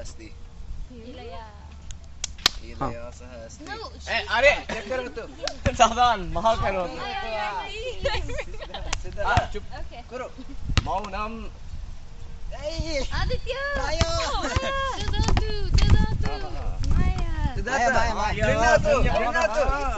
sehasti. Eh, mahal kan Mounam